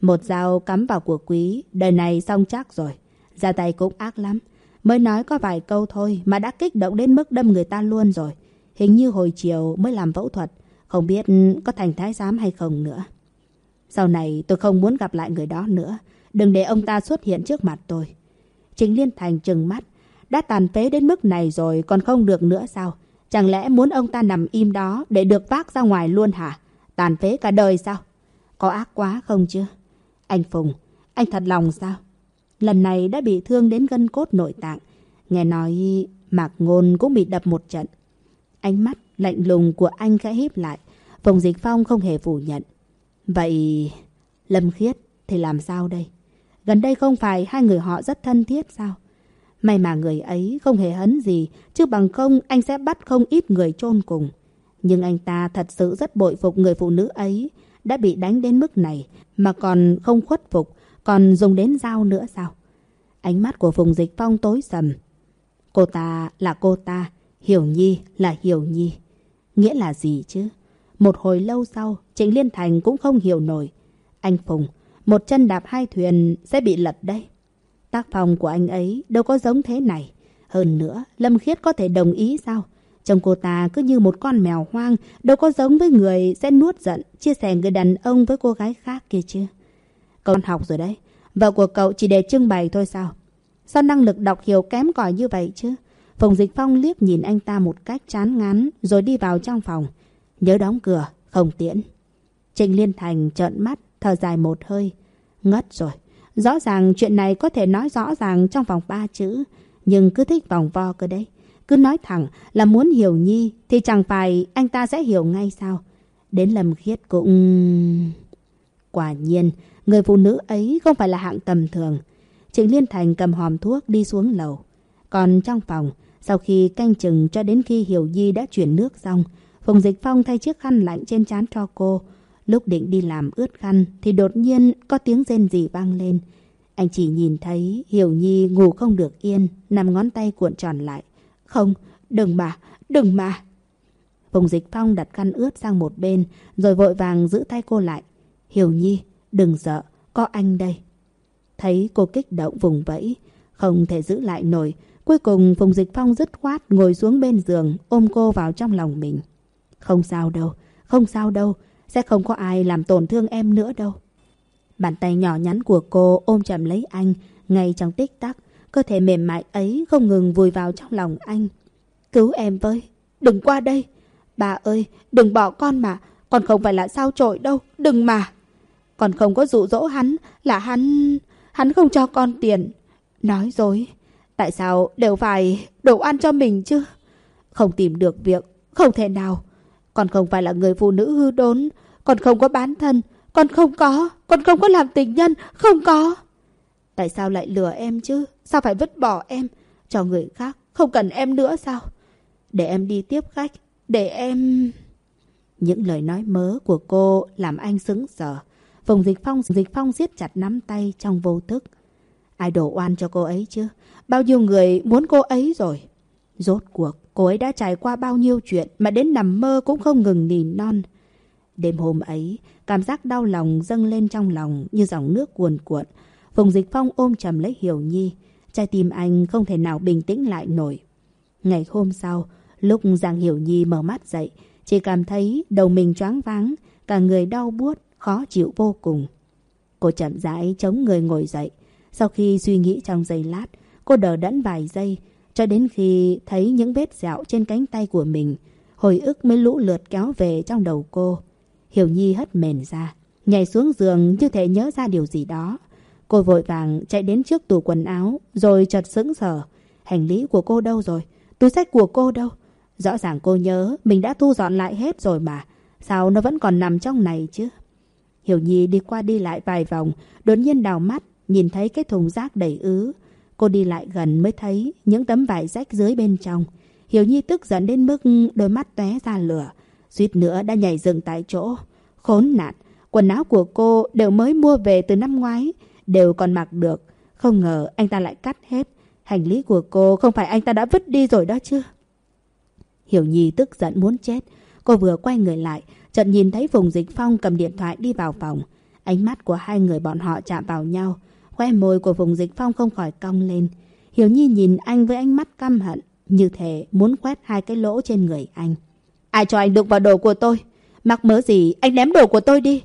Một dao cắm vào của quý, đời này xong chắc rồi. Ra tay cũng ác lắm. Mới nói có vài câu thôi mà đã kích động đến mức đâm người ta luôn rồi. Hình như hồi chiều mới làm phẫu thuật. Không biết có thành thái giám hay không nữa. Sau này tôi không muốn gặp lại người đó nữa. Đừng để ông ta xuất hiện trước mặt tôi. Chính Liên Thành trừng mắt. Đã tàn phế đến mức này rồi còn không được nữa sao? Chẳng lẽ muốn ông ta nằm im đó để được vác ra ngoài luôn hả? Tàn phế cả đời sao? Có ác quá không chứ? Anh Phùng, anh thật lòng sao? Lần này đã bị thương đến gân cốt nội tạng. Nghe nói Mạc Ngôn cũng bị đập một trận. Ánh mắt lạnh lùng của anh khẽ híp lại. Phùng Dịch Phong không hề phủ nhận. Vậy Lâm Khiết thì làm sao đây? Gần đây không phải hai người họ rất thân thiết sao? May mà người ấy không hề hấn gì, chứ bằng không anh sẽ bắt không ít người chôn cùng. Nhưng anh ta thật sự rất bội phục người phụ nữ ấy, đã bị đánh đến mức này mà còn không khuất phục, còn dùng đến dao nữa sao? Ánh mắt của Phùng Dịch Phong tối sầm. Cô ta là cô ta, Hiểu Nhi là Hiểu Nhi. Nghĩa là gì chứ? Một hồi lâu sau, Trịnh Liên Thành cũng không hiểu nổi. Anh Phùng, một chân đạp hai thuyền sẽ bị lật đây. Tác phong của anh ấy đâu có giống thế này. Hơn nữa, Lâm Khiết có thể đồng ý sao? Chồng cô ta cứ như một con mèo hoang, đâu có giống với người sẽ nuốt giận, chia sẻ người đàn ông với cô gái khác kia chứ. Cậu học rồi đấy, vợ của cậu chỉ để trưng bày thôi sao? Sao năng lực đọc hiểu kém cỏi như vậy chứ? Phùng Dịch Phong liếc nhìn anh ta một cách chán ngán rồi đi vào trong phòng. Nhớ đóng cửa, không tiễn. Trịnh Liên Thành trợn mắt, thở dài một hơi. Ngất rồi. Rõ ràng chuyện này có thể nói rõ ràng trong vòng ba chữ, nhưng cứ thích vòng vo cơ đấy. Cứ nói thẳng là muốn hiểu Nhi thì chẳng phải anh ta sẽ hiểu ngay sao. Đến Lâm Khiết cũng... Quả nhiên, người phụ nữ ấy không phải là hạng tầm thường. Trịnh Liên Thành cầm hòm thuốc đi xuống lầu. Còn trong phòng, sau khi canh chừng cho đến khi Hiểu Nhi đã chuyển nước xong, Phùng Dịch Phong thay chiếc khăn lạnh trên trán cho cô. Lúc định đi làm ướt khăn thì đột nhiên có tiếng rên gì vang lên. Anh chỉ nhìn thấy Hiểu Nhi ngủ không được yên, nằm ngón tay cuộn tròn lại. Không, đừng mà, đừng mà. Phùng Dịch Phong đặt khăn ướt sang một bên, rồi vội vàng giữ tay cô lại. Hiểu Nhi, đừng sợ, có anh đây. Thấy cô kích động vùng vẫy, không thể giữ lại nổi. Cuối cùng Phùng Dịch Phong dứt khoát ngồi xuống bên giường, ôm cô vào trong lòng mình. Không sao đâu, không sao đâu, sẽ không có ai làm tổn thương em nữa đâu. Bàn tay nhỏ nhắn của cô ôm chầm lấy anh, ngay trong tích tắc, cơ thể mềm mại ấy không ngừng vùi vào trong lòng anh. Cứu em với, đừng qua đây. Bà ơi, đừng bỏ con mà, con không phải là sao trội đâu, đừng mà. Con không có dụ dỗ hắn, là hắn... Hắn không cho con tiền. Nói dối, tại sao đều phải đồ ăn cho mình chứ? Không tìm được việc, không thể nào. Con không phải là người phụ nữ hư đốn, con không có bán thân, con không có, con không có làm tình nhân, không có. Tại sao lại lừa em chứ? Sao phải vứt bỏ em? Cho người khác, không cần em nữa sao? Để em đi tiếp khách, để em... Những lời nói mớ của cô làm anh sững sờ. Phùng Dịch Phong, Dịch Phong siết chặt nắm tay trong vô thức. Ai đổ oan cho cô ấy chứ? Bao nhiêu người muốn cô ấy rồi? Rốt cuộc, cô ấy đã trải qua bao nhiêu chuyện mà đến nằm mơ cũng không ngừng nỉ non. Đêm hôm ấy, cảm giác đau lòng dâng lên trong lòng như dòng nước cuồn cuộn. Phùng Dịch Phong ôm chầm lấy Hiểu Nhi. Trái tim anh không thể nào bình tĩnh lại nổi. Ngày hôm sau, lúc Giang Hiểu Nhi mở mắt dậy, chỉ cảm thấy đầu mình choáng váng, cả người đau buốt, khó chịu vô cùng. Cô chậm rãi chống người ngồi dậy. Sau khi suy nghĩ trong giây lát, cô đờ đẫn vài giây, cho đến khi thấy những vết dạo trên cánh tay của mình, hồi ức mới lũ lượt kéo về trong đầu cô. Hiểu Nhi hất mền ra, nhảy xuống giường như thể nhớ ra điều gì đó. Cô vội vàng chạy đến trước tủ quần áo, rồi chợt sững sờ. Hành lý của cô đâu rồi? Túi sách của cô đâu? Rõ ràng cô nhớ mình đã thu dọn lại hết rồi mà. Sao nó vẫn còn nằm trong này chứ? Hiểu Nhi đi qua đi lại vài vòng, đột nhiên đào mắt, nhìn thấy cái thùng rác đầy ứ. Cô đi lại gần mới thấy những tấm vải rách dưới bên trong. Hiểu Nhi tức giận đến mức đôi mắt tóe ra lửa. Suýt nữa đã nhảy dựng tại chỗ. Khốn nạn, quần áo của cô đều mới mua về từ năm ngoái, đều còn mặc được. Không ngờ anh ta lại cắt hết. Hành lý của cô không phải anh ta đã vứt đi rồi đó chứ. Hiểu Nhi tức giận muốn chết. Cô vừa quay người lại, chợt nhìn thấy Phùng Dịch Phong cầm điện thoại đi vào phòng. Ánh mắt của hai người bọn họ chạm vào nhau. Khoe môi của Phùng Dịch Phong không khỏi cong lên. Hiểu Nhi nhìn anh với ánh mắt căm hận, như thể muốn quét hai cái lỗ trên người anh. Ai cho anh đụng vào đồ của tôi? Mặc mớ gì, anh ném đồ của tôi đi.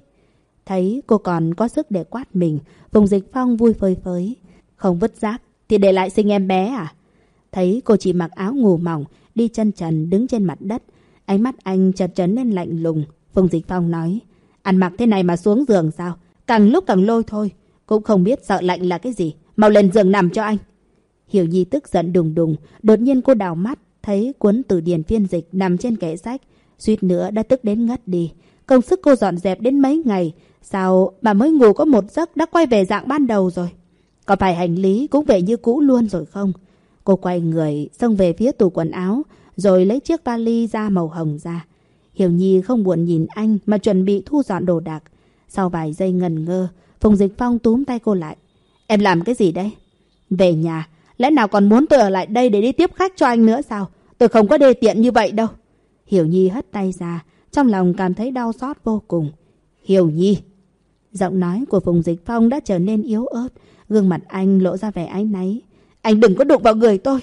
Thấy cô còn có sức để quát mình, Phùng Dịch Phong vui phơi phới. Không vứt rác, thì để lại sinh em bé à? Thấy cô chỉ mặc áo ngủ mỏng, đi chân trần đứng trên mặt đất. Ánh mắt anh chợt trấn lên lạnh lùng. Phùng Dịch Phong nói, ăn mặc thế này mà xuống giường sao? Càng lúc càng lôi thôi. Cũng không biết sợ lạnh là cái gì. Mau lên giường nằm cho anh. Hiểu Nhi tức giận đùng đùng. Đột nhiên cô đào mắt, thấy cuốn từ điển phiên dịch nằm trên kệ sách. Suýt nữa đã tức đến ngất đi. Công sức cô dọn dẹp đến mấy ngày. Sao bà mới ngủ có một giấc đã quay về dạng ban đầu rồi? Có phải hành lý cũng về như cũ luôn rồi không? Cô quay người, xông về phía tủ quần áo, rồi lấy chiếc vali da màu hồng ra. Hiểu Nhi không buồn nhìn anh mà chuẩn bị thu dọn đồ đạc. Sau vài giây ngần ngơ, Phùng Dịch Phong túm tay cô lại. Em làm cái gì đây? Về nhà, lẽ nào còn muốn tôi ở lại đây để đi tiếp khách cho anh nữa sao? Tôi không có đê tiện như vậy đâu. Hiểu Nhi hất tay ra, trong lòng cảm thấy đau xót vô cùng. Hiểu Nhi! Giọng nói của Phùng Dịch Phong đã trở nên yếu ớt, gương mặt anh lộ ra vẻ áy náy. Anh đừng có đụng vào người tôi!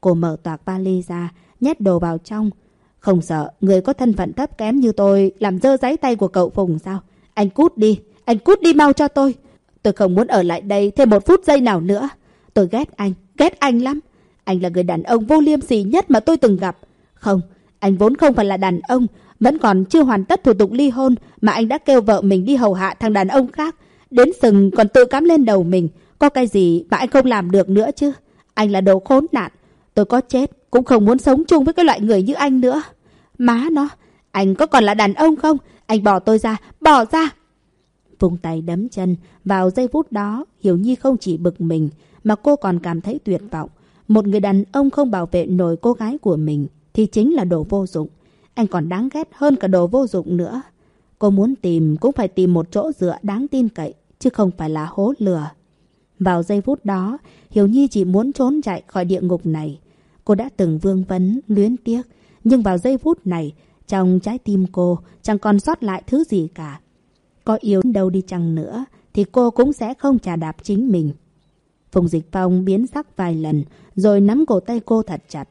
Cô mở toạc vali ra, nhét đồ vào trong. Không sợ, người có thân phận thấp kém như tôi làm dơ giấy tay của cậu Phùng sao? Anh cút đi, anh cút đi mau cho tôi. Tôi không muốn ở lại đây thêm một phút giây nào nữa. Tôi ghét anh, ghét anh lắm. Anh là người đàn ông vô liêm sỉ nhất mà tôi từng gặp. Không, anh vốn không phải là đàn ông, vẫn còn chưa hoàn tất thủ tục ly hôn mà anh đã kêu vợ mình đi hầu hạ thằng đàn ông khác. Đến sừng còn tự cắm lên đầu mình. Có cái gì mà anh không làm được nữa chứ? Anh là đồ khốn nạn. Tôi có chết cũng không muốn sống chung với cái loại người như anh nữa. Má nó, anh có còn là đàn ông không? Anh bỏ tôi ra, bỏ ra. Vùng tay đấm chân, vào giây phút đó, Hiểu Nhi không chỉ bực mình, mà cô còn cảm thấy tuyệt vọng. Một người đàn ông không bảo vệ nổi cô gái của mình, thì chính là đồ vô dụng. Anh còn đáng ghét hơn cả đồ vô dụng nữa. Cô muốn tìm cũng phải tìm một chỗ dựa đáng tin cậy, chứ không phải là hố lừa. Vào giây phút đó, Hiểu Nhi chỉ muốn trốn chạy khỏi địa ngục này. Cô đã từng vương vấn, luyến tiếc, nhưng vào giây phút này, trong trái tim cô chẳng còn sót lại thứ gì cả. Có yêu đâu đi chăng nữa, thì cô cũng sẽ không trả đạp chính mình. Phùng Dịch Phong biến sắc vài lần rồi nắm cổ tay cô thật chặt.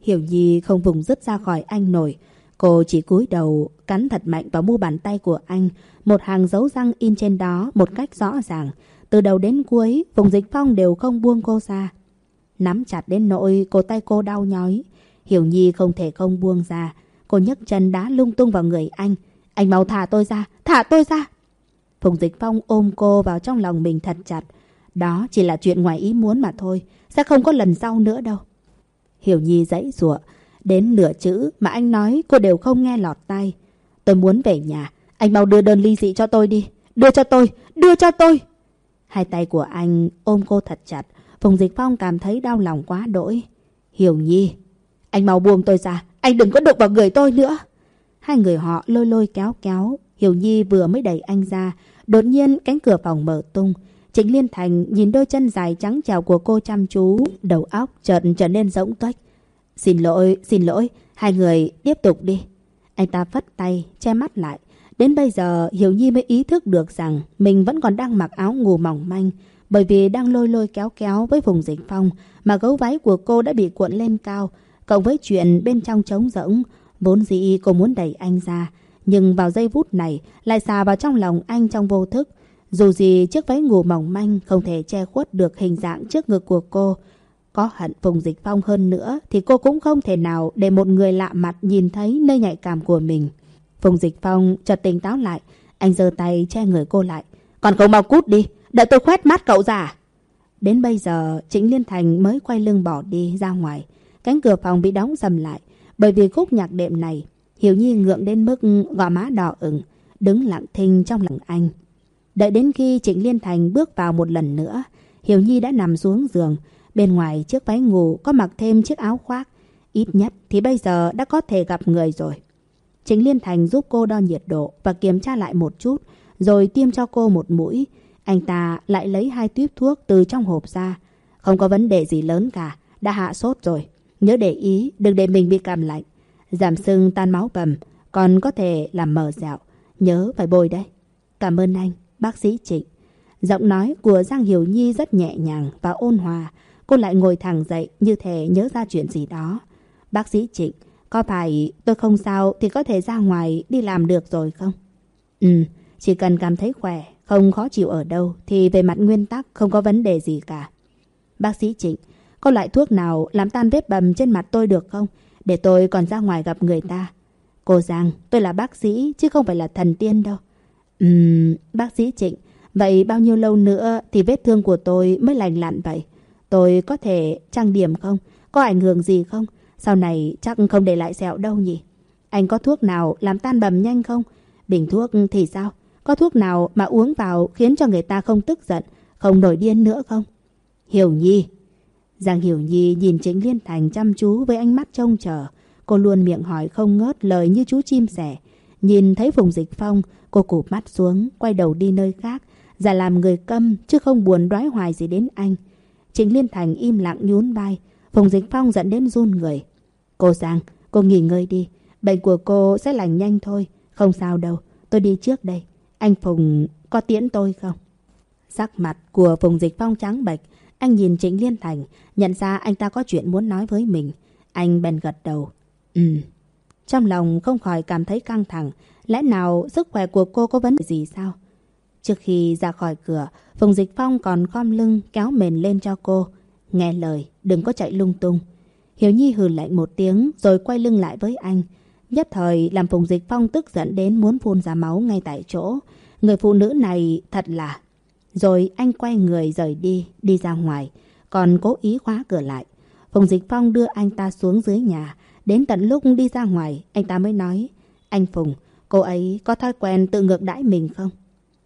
Hiểu Nhi không vùng dứt ra khỏi anh nổi. Cô chỉ cúi đầu cắn thật mạnh vào mu bàn tay của anh. Một hàng dấu răng in trên đó một cách rõ ràng. Từ đầu đến cuối, Phùng Dịch Phong đều không buông cô ra. Nắm chặt đến nỗi cổ tay cô đau nhói. Hiểu Nhi không thể không buông ra. Cô nhấc chân đá lung tung vào người anh. Anh mau thả tôi ra, thả tôi ra. Phùng Dịch Phong ôm cô vào trong lòng mình thật chặt. Đó chỉ là chuyện ngoài ý muốn mà thôi. Sẽ không có lần sau nữa đâu. Hiểu Nhi dãy rủa Đến nửa chữ mà anh nói cô đều không nghe lọt tay. Tôi muốn về nhà. Anh mau đưa đơn ly dị cho tôi đi. Đưa cho tôi, đưa cho tôi. Hai tay của anh ôm cô thật chặt. Phùng Dịch Phong cảm thấy đau lòng quá đỗi. Hiểu Nhi, anh mau buông tôi ra. Anh đừng có đụng vào người tôi nữa. Hai người họ lôi lôi kéo kéo. Hiểu Nhi vừa mới đẩy anh ra. Đột nhiên cánh cửa phòng mở tung. Trịnh Liên Thành nhìn đôi chân dài trắng trèo của cô chăm chú. Đầu óc chợt trở nên rỗng tuếch. Xin lỗi, xin lỗi. Hai người tiếp tục đi. Anh ta phất tay, che mắt lại. Đến bây giờ Hiểu Nhi mới ý thức được rằng mình vẫn còn đang mặc áo ngủ mỏng manh. Bởi vì đang lôi lôi kéo kéo với vùng dịch phong mà gấu váy của cô đã bị cuộn lên cao. Cộng với chuyện bên trong trống rỗng, vốn dĩ cô muốn đẩy anh ra. Nhưng vào giây phút này lại xà vào trong lòng anh trong vô thức. Dù gì chiếc váy ngủ mỏng manh không thể che khuất được hình dạng trước ngực của cô. Có hận vùng dịch phong hơn nữa thì cô cũng không thể nào để một người lạ mặt nhìn thấy nơi nhạy cảm của mình. Phùng Dịch Phong chợt tỉnh táo lại. Anh giơ tay che người cô lại. Còn cậu mau cút đi. Đợi tôi khoét mắt cậu ra. Đến bây giờ, Trịnh Liên Thành mới quay lưng bỏ đi ra ngoài. Cánh cửa phòng bị đóng sầm lại. Bởi vì khúc nhạc đệm này, Hiểu Nhi ngượng đến mức gò má đỏ ửng, đứng lặng thinh trong lòng anh. Đợi đến khi Trịnh Liên Thành bước vào một lần nữa, Hiểu Nhi đã nằm xuống giường. Bên ngoài chiếc váy ngủ có mặc thêm chiếc áo khoác. Ít nhất thì bây giờ đã có thể gặp người rồi. Trịnh Liên Thành giúp cô đo nhiệt độ và kiểm tra lại một chút, rồi tiêm cho cô một mũi. Anh ta lại lấy hai tuyếp thuốc từ trong hộp ra. Không có vấn đề gì lớn cả, đã hạ sốt rồi. Nhớ để ý, đừng để mình bị cảm lạnh. Giảm sưng tan máu bầm, còn có thể làm mờ dạo. Nhớ phải bôi đấy. Cảm ơn anh, bác sĩ Trịnh. Giọng nói của Giang Hiểu Nhi rất nhẹ nhàng và ôn hòa. Cô lại ngồi thẳng dậy như thể nhớ ra chuyện gì đó. Bác sĩ Trịnh, có phải tôi không sao thì có thể ra ngoài đi làm được rồi không? Ừ, chỉ cần cảm thấy khỏe, không khó chịu ở đâu thì về mặt nguyên tắc không có vấn đề gì cả. Bác sĩ Trịnh, có loại thuốc nào làm tan vết bầm trên mặt tôi được không? Để tôi còn ra ngoài gặp người ta. Cô Giang, tôi là bác sĩ chứ không phải là thần tiên đâu. Ừm, bác sĩ Trịnh, vậy bao nhiêu lâu nữa thì vết thương của tôi mới lành lặn vậy? Tôi có thể trang điểm không? Có ảnh hưởng gì không? Sau này chắc không để lại sẹo đâu nhỉ? Anh có thuốc nào làm tan bầm nhanh không? Bình thuốc thì sao? Có thuốc nào mà uống vào khiến cho người ta không tức giận, không nổi điên nữa không? Hiểu Nhi. Giang Hiểu Nhi nhìn Trịnh Liên Thành chăm chú với ánh mắt trông chờ. Cô luôn miệng hỏi không ngớt lời như chú chim sẻ. Nhìn thấy Phùng Dịch Phong, cô cụp mắt xuống, quay đầu đi nơi khác. Giả làm người câm chứ không buồn đoái hoài gì đến anh. Trịnh Liên Thành im lặng nhún vai. Phùng Dịch Phong dẫn đến run người. Cô Giang, cô nghỉ ngơi đi. Bệnh của cô sẽ lành nhanh thôi. Không sao đâu, tôi đi trước đây. Anh Phùng có tiễn tôi không? Sắc mặt của Phùng Dịch Phong trắng bệch. Anh nhìn Trịnh Liên Thành, nhận ra anh ta có chuyện muốn nói với mình. Anh bèn gật đầu. Ừ. Trong lòng không khỏi cảm thấy căng thẳng. Lẽ nào sức khỏe của cô có vấn đề gì sao? Trước khi ra khỏi cửa, Phùng Dịch Phong còn khom lưng kéo mền lên cho cô. Nghe lời, đừng có chạy lung tung. hiếu Nhi hừ lạnh một tiếng rồi quay lưng lại với anh. Nhất thời làm Phùng Dịch Phong tức giận đến muốn phun ra máu ngay tại chỗ. Người phụ nữ này thật là... Rồi anh quay người rời đi, đi ra ngoài, còn cố ý khóa cửa lại. Phùng Dịch Phong đưa anh ta xuống dưới nhà. Đến tận lúc đi ra ngoài, anh ta mới nói, anh Phùng, cô ấy có thói quen tự ngược đãi mình không?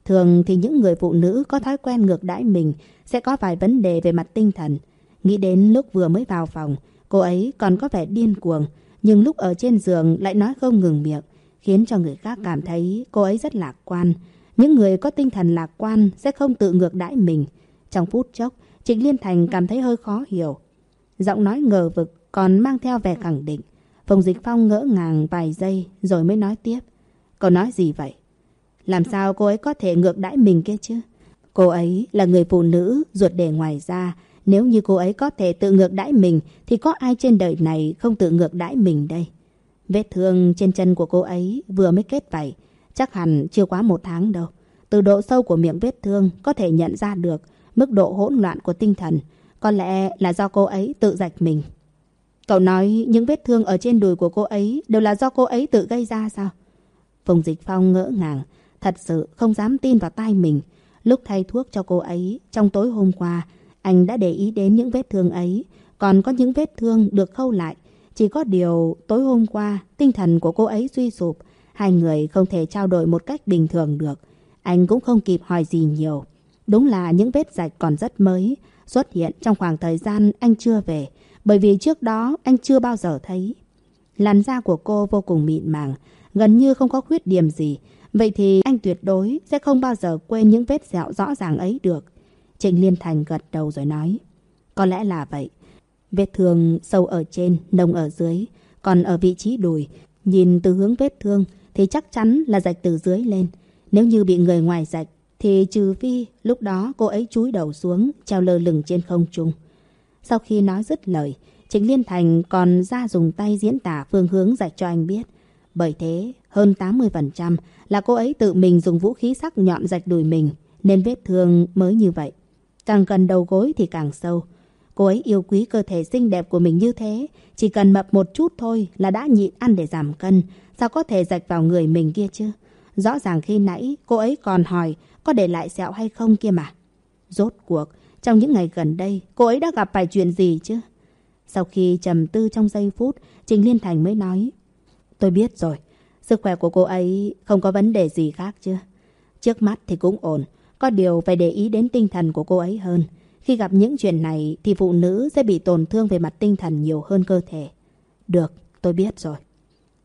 Thường thì những người phụ nữ có thói quen ngược đãi mình sẽ có vài vấn đề về mặt tinh thần. Nghĩ đến lúc vừa mới vào phòng, cô ấy còn có vẻ điên cuồng, nhưng lúc ở trên giường lại nói không ngừng miệng, khiến cho người khác cảm thấy cô ấy rất lạc quan. Những người có tinh thần lạc quan sẽ không tự ngược đãi mình. Trong phút chốc, Trịnh Liên Thành cảm thấy hơi khó hiểu. Giọng nói ngờ vực còn mang theo vẻ khẳng định. Phùng Dịch Phong ngỡ ngàng vài giây rồi mới nói tiếp. Cậu nói gì vậy? Làm sao cô ấy có thể ngược đãi mình kia chứ? Cô ấy là người phụ nữ ruột để ngoài ra. Nếu như cô ấy có thể tự ngược đãi mình thì có ai trên đời này không tự ngược đãi mình đây? Vết thương trên chân của cô ấy vừa mới kết vảy. Chắc hẳn chưa quá một tháng đâu. Từ độ sâu của miệng vết thương có thể nhận ra được mức độ hỗn loạn của tinh thần. Có lẽ là do cô ấy tự rạch mình. Cậu nói những vết thương ở trên đùi của cô ấy đều là do cô ấy tự gây ra sao? Phùng Dịch Phong ngỡ ngàng, thật sự không dám tin vào tai mình. Lúc thay thuốc cho cô ấy, trong tối hôm qua, anh đã để ý đến những vết thương ấy. Còn có những vết thương được khâu lại. Chỉ có điều tối hôm qua, tinh thần của cô ấy suy sụp. Hai người không thể trao đổi một cách bình thường được. Anh cũng không kịp hỏi gì nhiều. Đúng là những vết rạch còn rất mới, xuất hiện trong khoảng thời gian anh chưa về. Bởi vì trước đó anh chưa bao giờ thấy. Làn da của cô vô cùng mịn màng, gần như không có khuyết điểm gì. Vậy thì anh tuyệt đối sẽ không bao giờ quên những vết sẹo rõ ràng ấy được. Trịnh Liên Thành gật đầu rồi nói. Có lẽ là vậy. Vết thương sâu ở trên, nông ở dưới. Còn ở vị trí đùi, nhìn từ hướng vết thương thì chắc chắn là rạch từ dưới lên. Nếu như bị người ngoài rạch thì trừ phi lúc đó cô ấy chúi đầu xuống, treo lơ lửng trên không trung. Sau khi nói dứt lời, Trịnh Liên Thành còn ra dùng tay diễn tả phương hướng rạch cho anh biết. Bởi thế, hơn 80% là cô ấy tự mình dùng vũ khí sắc nhọn rạch đùi mình, nên vết thương mới như vậy. Càng gần đầu gối thì càng sâu. Cô ấy yêu quý cơ thể xinh đẹp của mình như thế, chỉ cần mập một chút thôi là đã nhịn ăn để giảm cân, sao có thể rạch vào người mình kia chứ? Rõ ràng khi nãy cô ấy còn hỏi có để lại sẹo hay không kia mà. Rốt cuộc, trong những ngày gần đây, cô ấy đã gặp phải chuyện gì chứ? Sau khi trầm tư trong giây phút, Trình Liên Thành mới nói. Tôi biết rồi, sức khỏe của cô ấy không có vấn đề gì khác chứ. Trước mắt thì cũng ổn, có điều phải để ý đến tinh thần của cô ấy hơn. Khi gặp những chuyện này thì phụ nữ sẽ bị tổn thương về mặt tinh thần nhiều hơn cơ thể. Được, tôi biết rồi.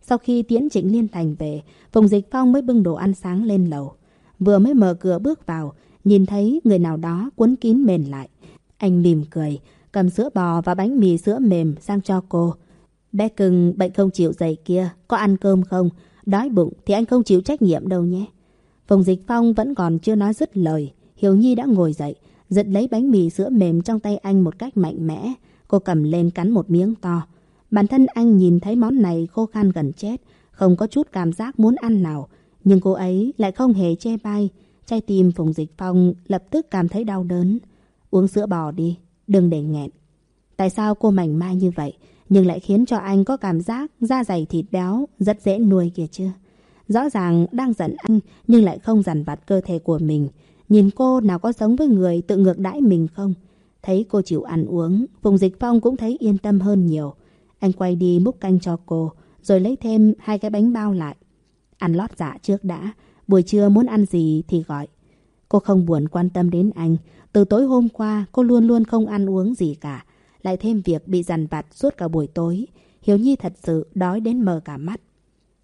Sau khi tiễn Trịnh Liên Thành về, Phùng Dịch Phong mới bưng đồ ăn sáng lên lầu. Vừa mới mở cửa bước vào, nhìn thấy người nào đó cuốn kín mền lại. Anh mỉm cười, cầm sữa bò và bánh mì sữa mềm sang cho cô. Bé cưng bệnh không chịu dậy kia, có ăn cơm không? Đói bụng thì anh không chịu trách nhiệm đâu nhé. Phùng Dịch Phong vẫn còn chưa nói dứt lời. Hiểu Nhi đã ngồi dậy, giật lấy bánh mì sữa mềm trong tay anh một cách mạnh mẽ. Cô cầm lên cắn một miếng to. Bản thân anh nhìn thấy món này khô khan gần chết, không có chút cảm giác muốn ăn nào. Nhưng cô ấy lại không hề chê bai. Trái tim Phùng Dịch Phong lập tức cảm thấy đau đớn. Uống sữa bò đi, đừng để nghẹn. Tại sao cô mảnh mai như vậy, nhưng lại khiến cho anh có cảm giác da dày thịt béo, rất dễ nuôi kìa chứ? Rõ ràng đang giận anh nhưng lại không dằn vặt cơ thể của mình. Nhìn cô nào có giống với người tự ngược đãi mình không? Thấy cô chịu ăn uống, Phùng Dịch Phong cũng thấy yên tâm hơn nhiều. Anh quay đi múc canh cho cô, rồi lấy thêm hai cái bánh bao lại. Ăn lót dạ trước đã, buổi trưa muốn ăn gì thì gọi. Cô không buồn quan tâm đến anh. Từ tối hôm qua, cô luôn luôn không ăn uống gì cả. Lại thêm việc bị dằn vặt suốt cả buổi tối. Hiếu Nhi thật sự đói đến mờ cả mắt.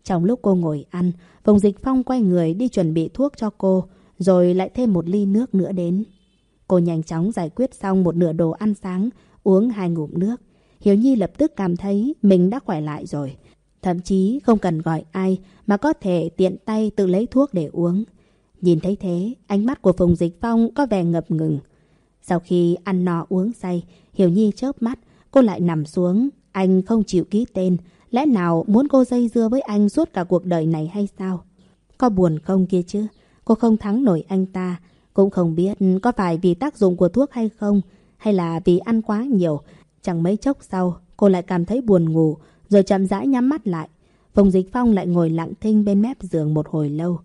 Trong lúc cô ngồi ăn, vùng Dịch Phong quay người đi chuẩn bị thuốc cho cô, rồi lại thêm một ly nước nữa đến. Cô nhanh chóng giải quyết xong một nửa đồ ăn sáng, uống hai ngụm nước. Hiếu Nhi lập tức cảm thấy mình đã khỏe lại rồi. Thậm chí không cần gọi ai mà có thể tiện tay tự lấy thuốc để uống. Nhìn thấy thế, ánh mắt của Phùng Dịch Phong có vẻ ngập ngừng. Sau khi ăn no uống say, Hiểu Nhi chớp mắt, cô lại nằm xuống. Anh không chịu ký tên, lẽ nào muốn cô dây dưa với anh suốt cả cuộc đời này hay sao? Có buồn không kia chứ? Cô không thắng nổi anh ta, cũng không biết có phải vì tác dụng của thuốc hay không, hay là vì ăn quá nhiều. Chẳng mấy chốc sau, cô lại cảm thấy buồn ngủ, rồi chậm rãi nhắm mắt lại. Phùng Dịch Phong lại ngồi lặng thinh bên mép giường một hồi lâu.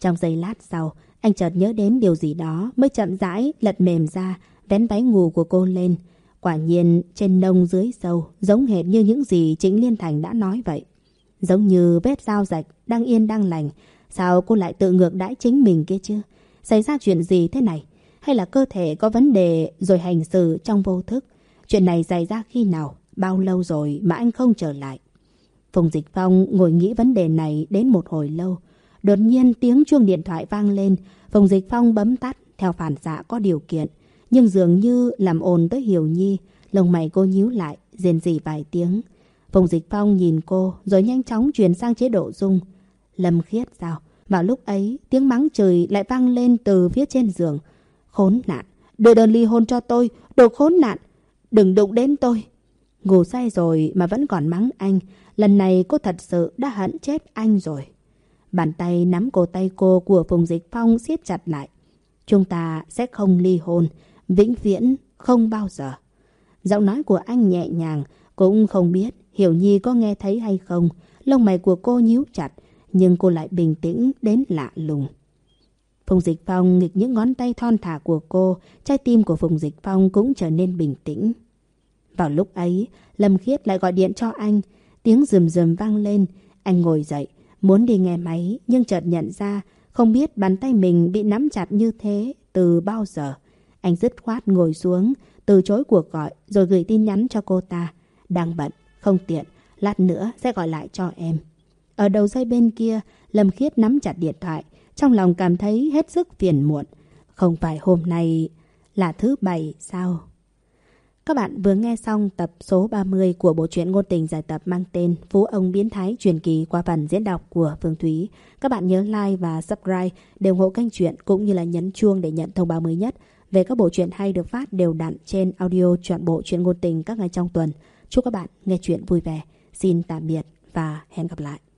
Trong giây lát sau, anh chợt nhớ đến điều gì đó mới chậm rãi lật mềm ra, vén váy ngủ của cô lên. Quả nhiên trên nông dưới sâu, giống hệt như những gì chính Liên Thành đã nói vậy. Giống như vết dao rạch, đang yên đang lành. Sao cô lại tự ngược đãi chính mình kia chứ? Xảy ra chuyện gì thế này? Hay là cơ thể có vấn đề rồi hành xử trong vô thức? Chuyện này xảy ra khi nào? Bao lâu rồi mà anh không trở lại? Phùng Dịch Phong ngồi nghĩ vấn đề này đến một hồi lâu. Đột nhiên tiếng chuông điện thoại vang lên, Phùng Dịch Phong bấm tắt theo phản xạ có điều kiện. Nhưng dường như làm ồn tới Hiểu Nhi, lông mày cô nhíu lại, rền rỉ vài tiếng. Phùng Dịch Phong nhìn cô rồi nhanh chóng chuyển sang chế độ dung. Lâm khiết sao? Vào lúc ấy, tiếng mắng trời lại vang lên từ phía trên giường. Khốn nạn, đưa đơn ly hôn cho tôi, đồ khốn nạn, đừng đụng đến tôi. Ngủ say rồi mà vẫn còn mắng anh, lần này cô thật sự đã hận chết anh rồi. Bàn tay nắm cổ tay cô của Phùng Dịch Phong siết chặt lại. Chúng ta sẽ không ly hôn, vĩnh viễn không bao giờ. Giọng nói của anh nhẹ nhàng, cũng không biết Hiểu Nhi có nghe thấy hay không. Lông mày của cô nhíu chặt, nhưng cô lại bình tĩnh đến lạ lùng. Phùng Dịch Phong nghịch những ngón tay thon thả của cô, trái tim của Phùng Dịch Phong cũng trở nên bình tĩnh. Vào lúc ấy, Lâm Khiết lại gọi điện cho anh, tiếng rườm rườm vang lên. Anh ngồi dậy, muốn đi nghe máy, nhưng chợt nhận ra không biết bàn tay mình bị nắm chặt như thế từ bao giờ. Anh dứt khoát ngồi xuống, từ chối cuộc gọi rồi gửi tin nhắn cho cô ta. Đang bận, không tiện, lát nữa sẽ gọi lại cho em. Ở đầu dây bên kia, Lâm Khiết nắm chặt điện thoại, trong lòng cảm thấy hết sức phiền muộn. Không phải hôm nay là thứ bảy sao? Các bạn vừa nghe xong tập số 30 của bộ truyện ngôn tình giải tập mang tên Phú ông biến thái truyền kỳ qua phần diễn đọc của Phương Thúy. Các bạn nhớ like và subscribe để ủng hộ kênh truyện cũng như là nhấn chuông để nhận thông báo mới nhất về các bộ truyện hay được phát đều đặn trên audio trọn bộ truyện ngôn tình các ngày trong tuần. Chúc các bạn nghe chuyện vui vẻ. Xin tạm biệt và hẹn gặp lại.